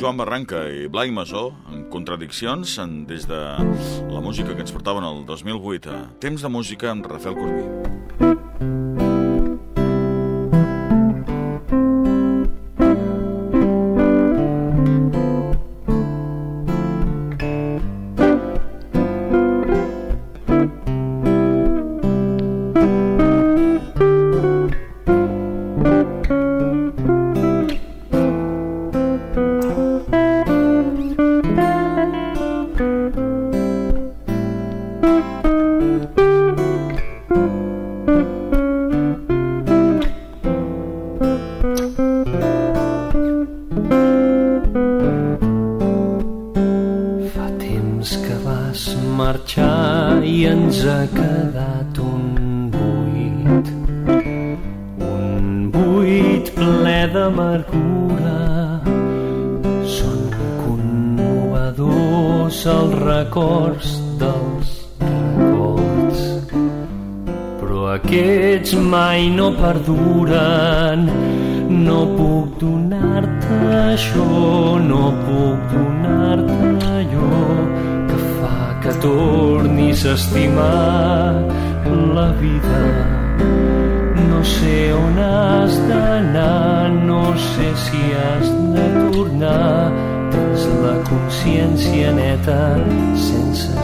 Joan Barranca i Blai Masó, en contradiccions en, des de la música que ens portaven el 2008 a Temps de Música amb Rafael Corbí. D'amargura. Són conmovedors els records dels records. Però aquests mai no perduren. No puc donar-te això, no puc donar-te allò que tornis a estimar la vida. Sé on has d'anar, no sé si has de tornar. Tens la consciència neta sense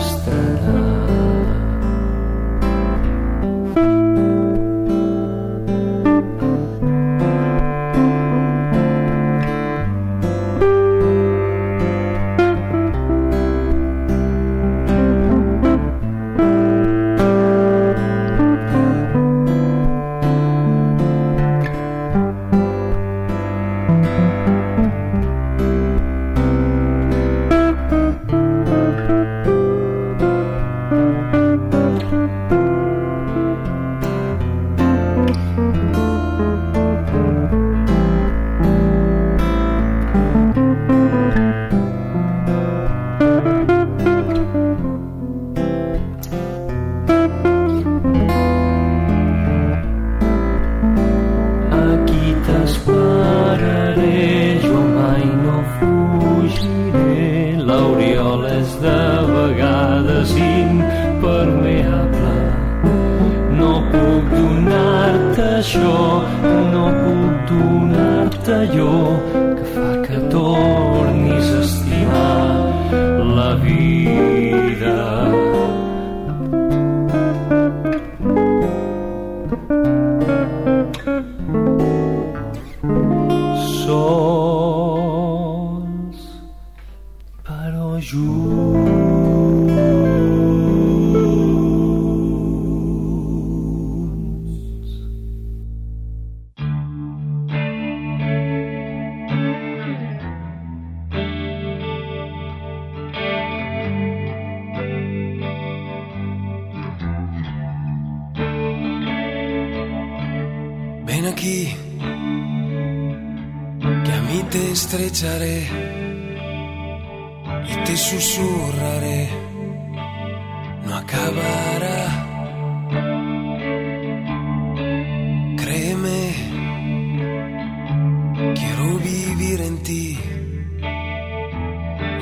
quiero vivir en ti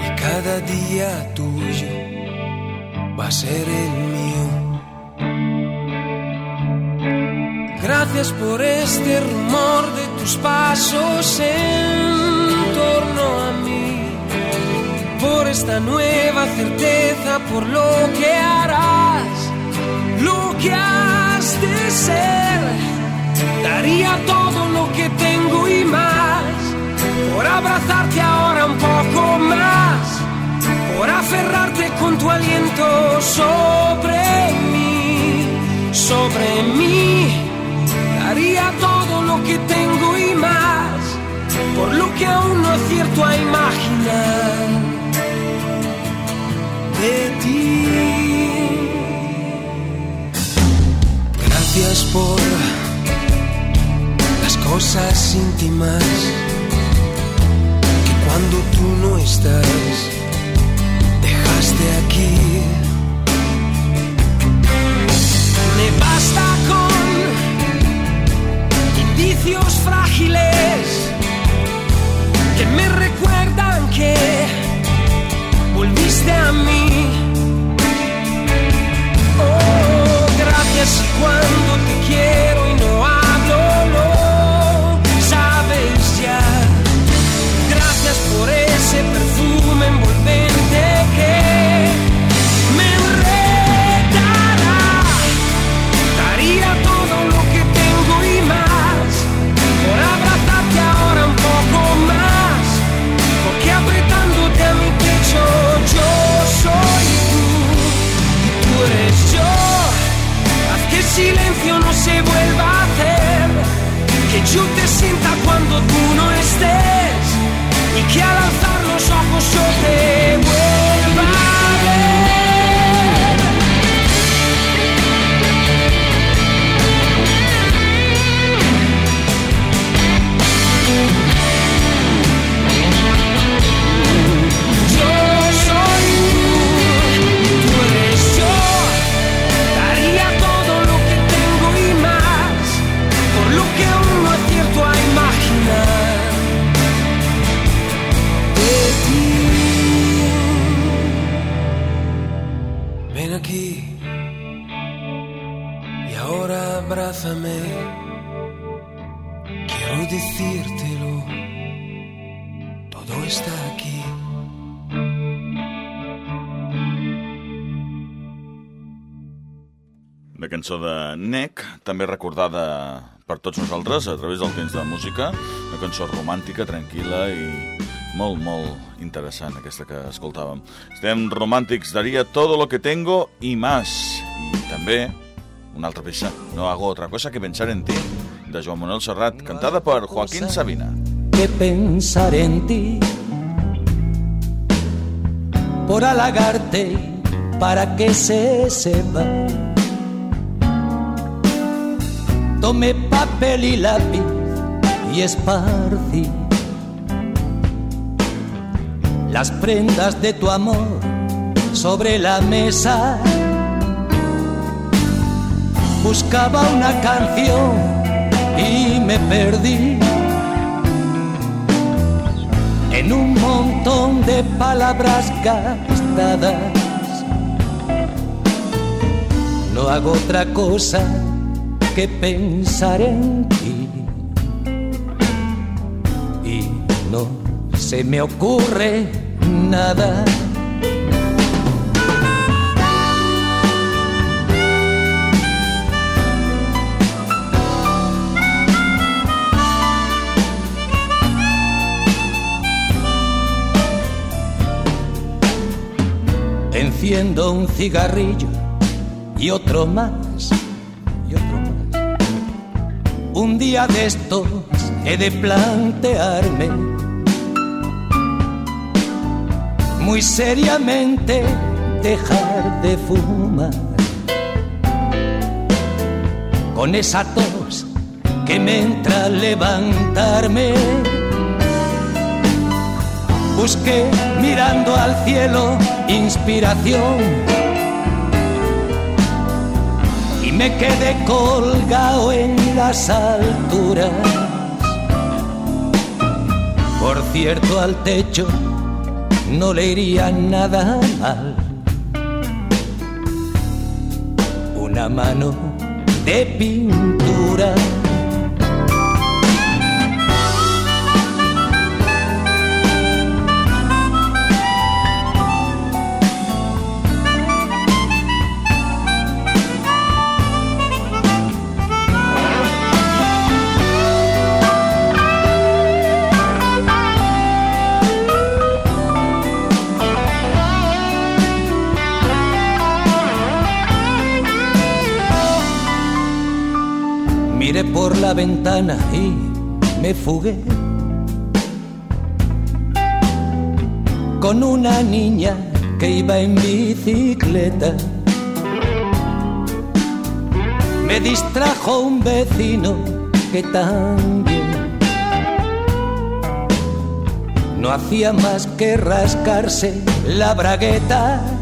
y cada día tuyo va a ser el mío. Gracias por este rumor de tus pasos en torno a mí, por esta nueva certeza, por lo que harás, lo que has de ser. Daría todo lo que tengo y más, por abrazarte ahora un poco más, por aferrarte con tu aliento sobre mí, sobre mí. Daría todo lo que tengo y más, por lo que aún no acierto a imaginar. De ti. Gracias por las cosas íntimas cuando tú no estás, dejaste aquí. Me basta con indicios frágiles que me recuerdan que volviste a mí. Oh, gracias cuando te quiero. Se vuelva a hacer. Que yo te sienta cuando tú no estés. Y que al alzar los ojos yo te La cançó de Nec, també recordada per tots nosaltres a través del temps de la música, una cançó romàntica, tranquil·la i molt, molt interessant aquesta que escoltàvem. Estem romàntics, daria todo lo que tengo y más. I també una altra peça, No hago otra cosa que pensar en ti, de Joan Manuel Serrat, cantada per Joaquín Sabina. que pensar en ti por halagarte para que se sepa. Tomé papel y lápiz y esparcí las prendas de tu amor sobre la mesa. Buscaba una canción y me perdí en un montón de palabras gastadas. No hago otra cosa que pensar en ti. Y no se me ocurre nada. Enciendo un cigarrillo y otro más, Un día de estos he de plantearme muy seriamente dejar de fumar. Con esa tos que me entra levantarme. Busqué mirando al cielo inspiración me quedé colgado en las alturas. Por cierto, al techo no le iría nada mal. Una mano de pintura. Miré por la ventana y me fugué con una niña que iba en bicicleta. Me distrajo un vecino que también no hacía más que rascarse la bragueta.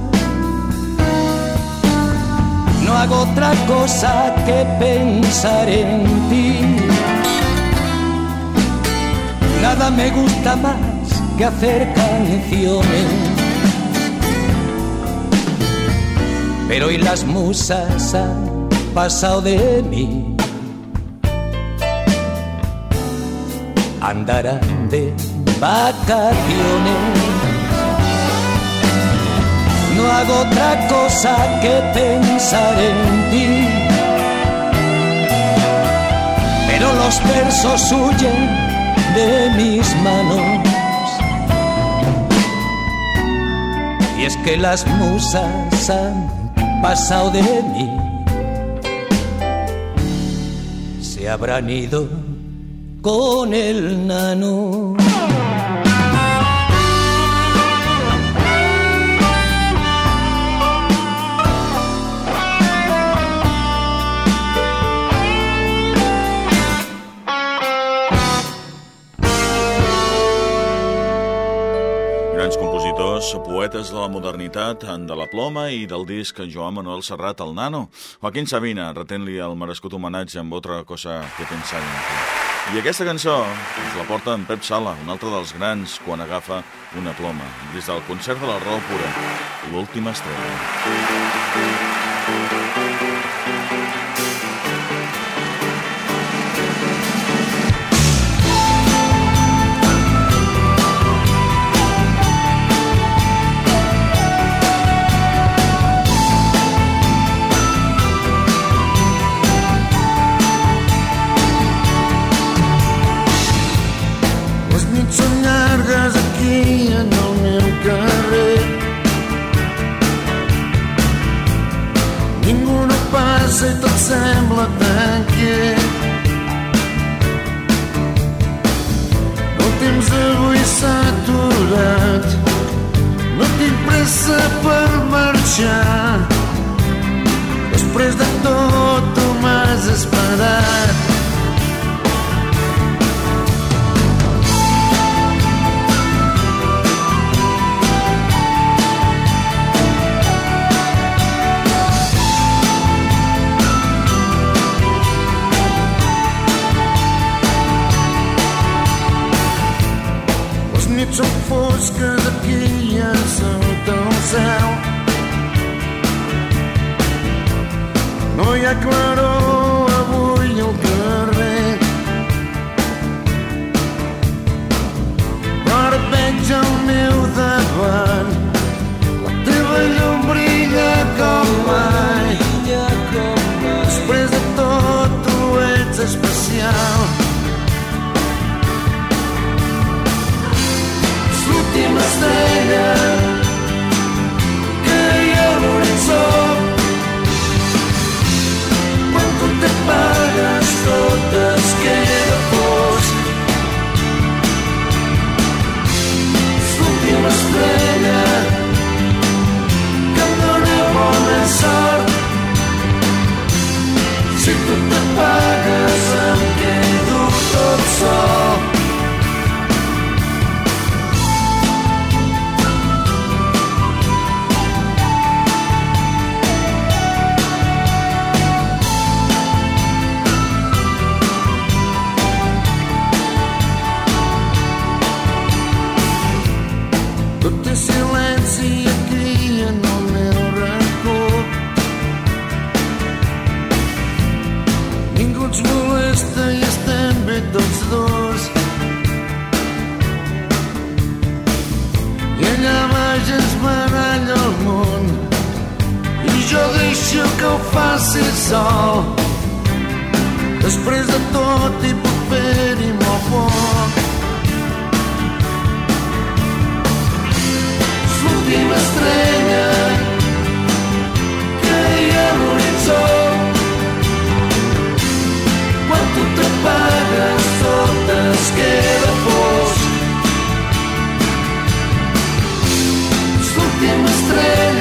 No hago otra cosa que pensar en ti. Nada me gusta más que hacer canciones. Pero hoy las musas han pasado de mí. Andarán de vacaciones. No hago otra cosa que pensar en ti. Pero los versos huyen de mis manos. Y es que las musas han pasado de mí. Se habrán ido con el nano. Poetes de la modernitat, de la ploma i del disc Joan Manuel Serrat, el nano. Joaquín Sabina, retent-li el merescut homenatge amb altra cosa que pensar. I aquesta cançó ens la porta en Pep Sala, un altre dels grans, quan agafa una ploma, des del concert de la Raó Pura, l'última estrella. Sembla tan quiet. El temps avui s'ha aturat. No tinc pressa per marxar. Després de tot tu m'has esperat. back right off. Després de tot hi puc fer-hi molt poc. L'última estrella que hi ha a l'horitzó. Quan tu t'apagues tot es queda fosc. L'última estrella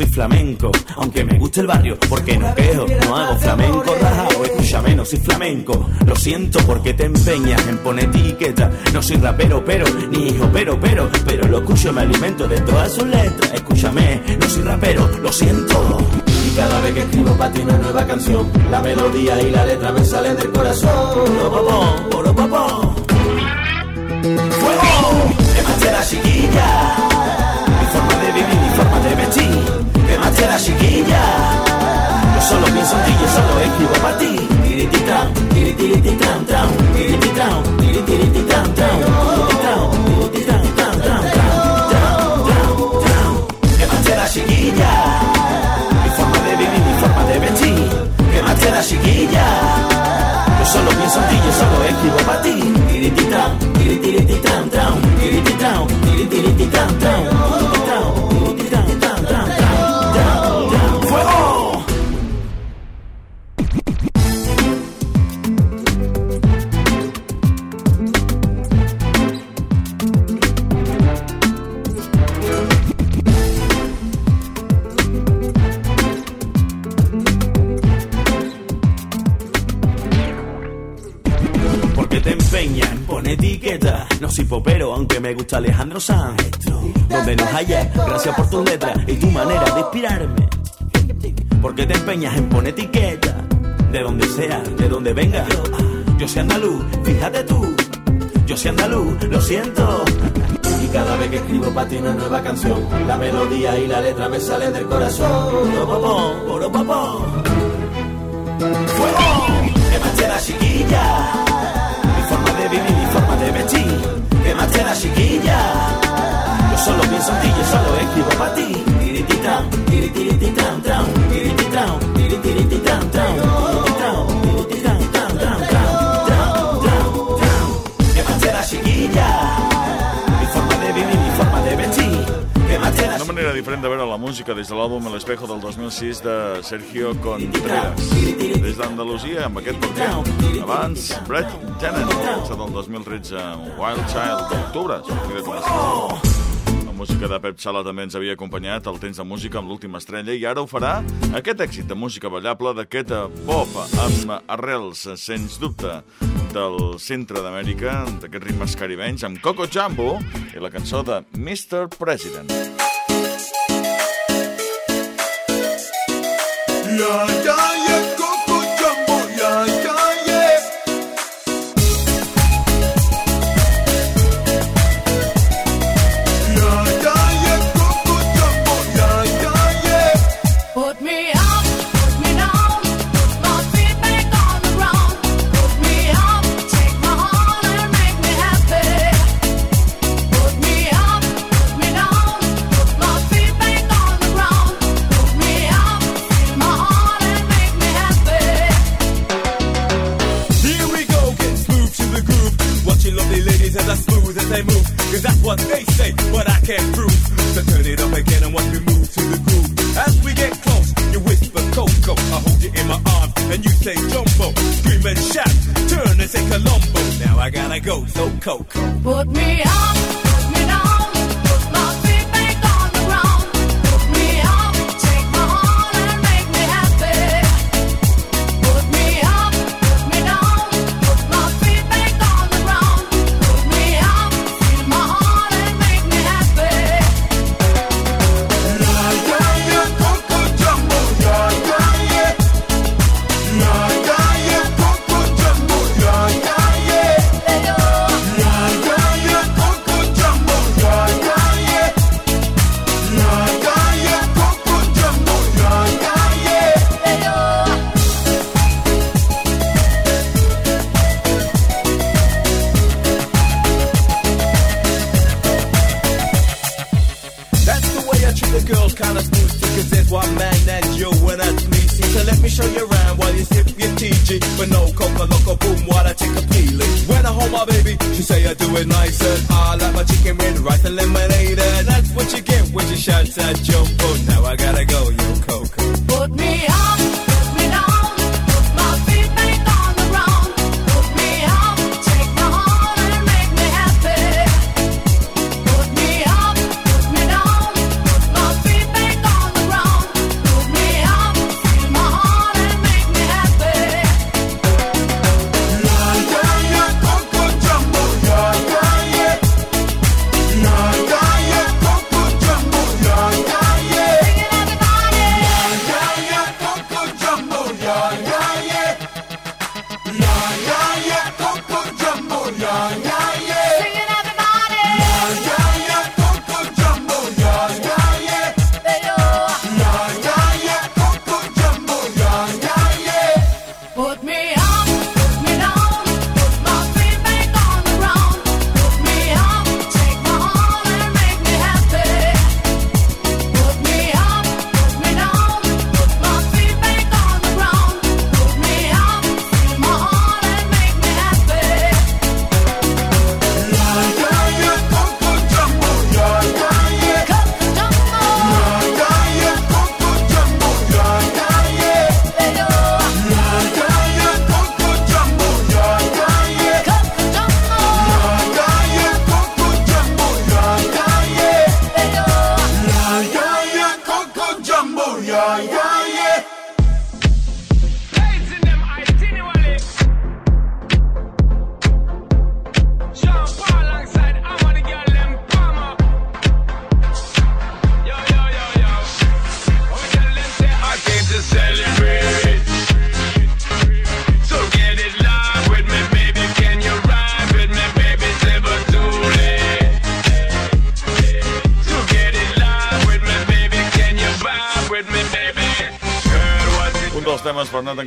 soy flamenco, aunque me guste el barrio, porque no quejo, no hago flamenco rajao, escúchame, no soy flamenco, lo siento porque te empeñas en poner etiqueta, no soy rapero, pero, ni hijo, pero, pero, pero lo escucho, me alimento de todas sus letras, escúchame, no soy rapero, lo siento. Y cada vez que escribo para ti una nueva canción, la melodía y la letra me salen del corazón. Poro, papón, papón. E manché la chiquilla, mi forma de vivir, mi forma de vestir, embate la chiquilla, yo solo pienso que solo escribo para ti. porque te empeñas en poner etiqueta. No soy popero, aunque me gusta Alejandro Sanz. Donde nos hallas, gracias por tus letras y tu manera de inspirarme. Porque te empeñas en poner etiqueta. De donde sea, de donde venga. Yo soy andaluz, fíjate tú. Yo soy andaluz, lo siento. Y cada vez que escribo para ti una nueva canción, la melodía y la letra me salen del corazón. Poro popó, poro popó. ¡Fuego! ¡Que la chiquilla! vivir mi forma de vestir. ¿Qué más te da, chiquilla? Yo solo pienso en ti, yo solo escribo para ti. diferent de veure la música des de l'àlbum El Espejo del 2006 de Sergio Contreras. Des d'Andalusia, amb aquest porquer. Abans, Brett Tennant, del 2013 Wild Child d'octubre, la música de Pep Sala també ens havia acompanyat al temps de música amb l'última estrella i ara ho farà aquest èxit de música ballable d'aquest pop amb arrels, sens dubte, del centre d'Amèrica, d'aquests ritmes caribenys, amb Coco Jumbo i la cançó de Mr. President. yeah, yeah, yeah.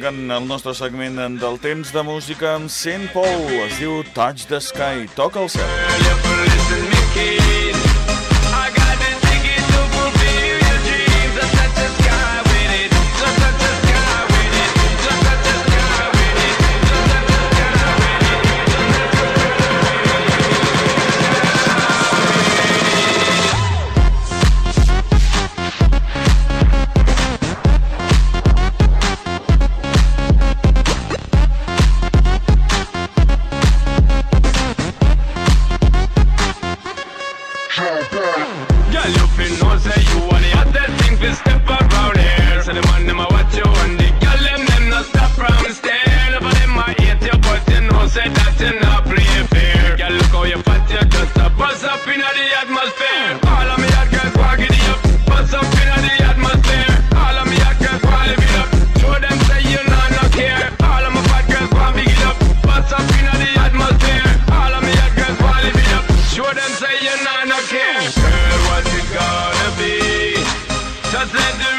tanquen el nostre segment del temps de música amb Saint Paul. Es diu Touch the Sky, toca el cel. Cause they're.